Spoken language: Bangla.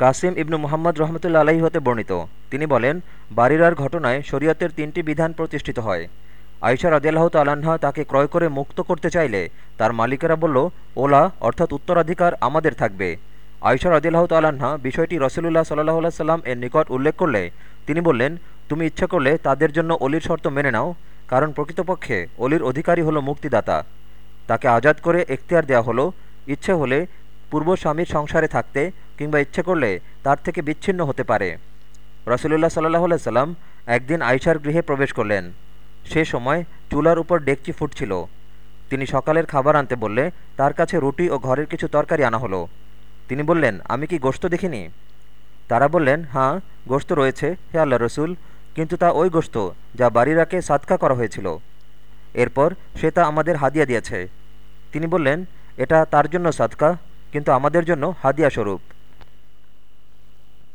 কাসিম ইবনু মোহাম্মদ রহমতুল্লা আলাহি হতে বর্ণিত। তিনি বলেন, বারিরার ঘটনায় শরীয়তের তিনটি বিধান প্রতিষ্ঠিত হয়। আইসা রদিয়াল্লাহ তাল্লাহা তাকে ক্রয় করে মুক্ত করতে চাইলে তার মালিকেরা বলল, ওলা অর্থাৎ উত্তরাধিকার আমাদের থাকবে। আইসা রদিয়াল্লাহ তাল্লাহা বিষয়টি রসুলুল্লাহ সাল্লাহ সাল্লাম এর নিকট উল্লেখ করলে তিনি বললেন, তুমি ইচ্ছা করলে তাদের জন্য অলির শর্ত মেনে নাও, কারণ প্রকৃতপক্ষে অলির অধিকারী হলো মুক্তিদাতা। তাকে আজাদ করে এখতিয়ার দেওয়া হলো। ইচ্ছে হলে পূর্ব স্বামীর সংসারে থাকতে কিংবা ইচ্ছে করলে তার থেকে বিচ্ছিন্ন হতে পারে। রসুলুল্লাহ সাল্লাহ সাল্লাম একদিন আইসার গৃহে প্রবেশ করলেন। সে সময় চুলার উপর ডেকচি ফুটছিল। তিনি সকালের খাবার আনতে বললে, তার কাছে রুটি ও ঘরের কিছু তরকারি আনা হলো। তিনি বললেন, আমি কি গোস্ত দেখিনি? তারা বললেন হ্যাঁ গোস্ত রয়েছে, হে আল্লাহ রসুল, কিন্তু তা ওই গোস্ত যা বাড়িরাকে সাদকা করা হয়েছিল। এরপর সে তা আমাদের হাদিয়া দিয়েছে। তিনি বললেন, এটা তার জন্য সাদকা, কিন্তু আমাদের জন্য হাদিয়া স্বরূপ।